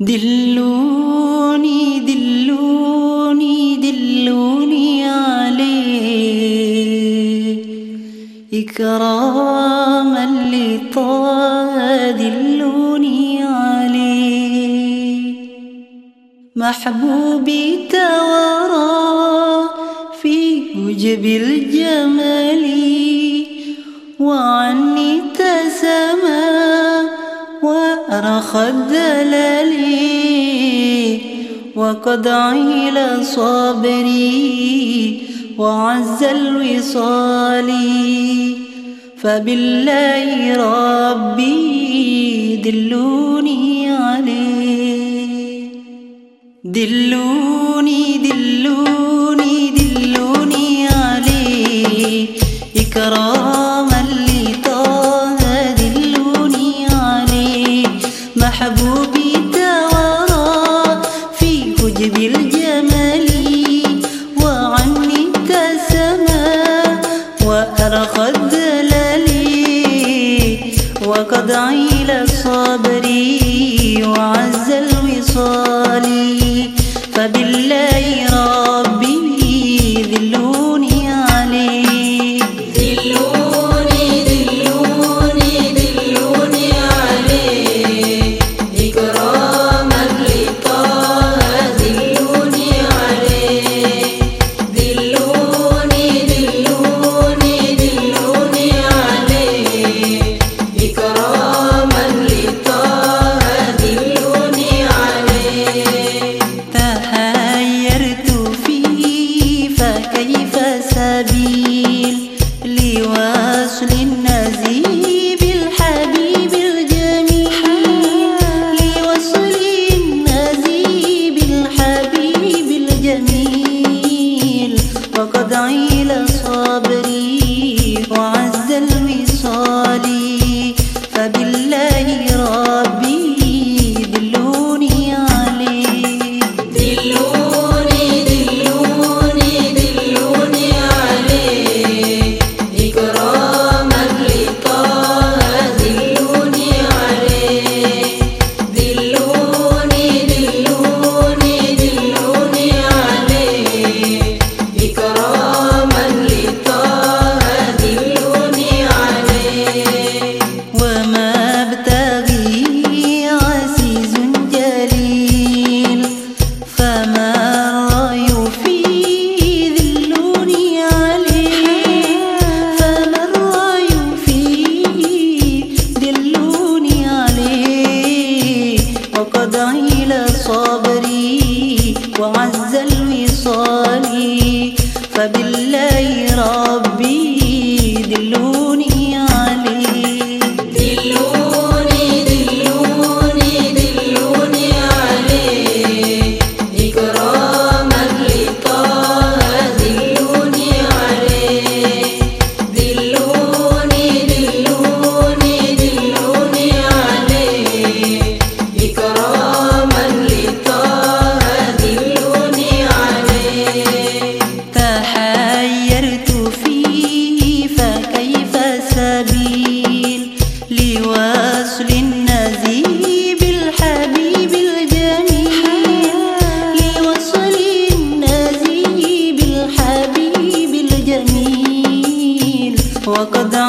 دلوني دلوني دلوني عليه إكراما لطه دلوني عليه محبوبي توارى في وجب الجمال. رخى الدلالي وقد عيل صبري وعز الوصال فبالله ربي دلوني عليه. دلوني دلوني دلوني عليه. إكرام بالجمال وعني كسما وأرخى وقد عيل صبري وعز الوصال فبالله فقد عين Rabbi 我孤。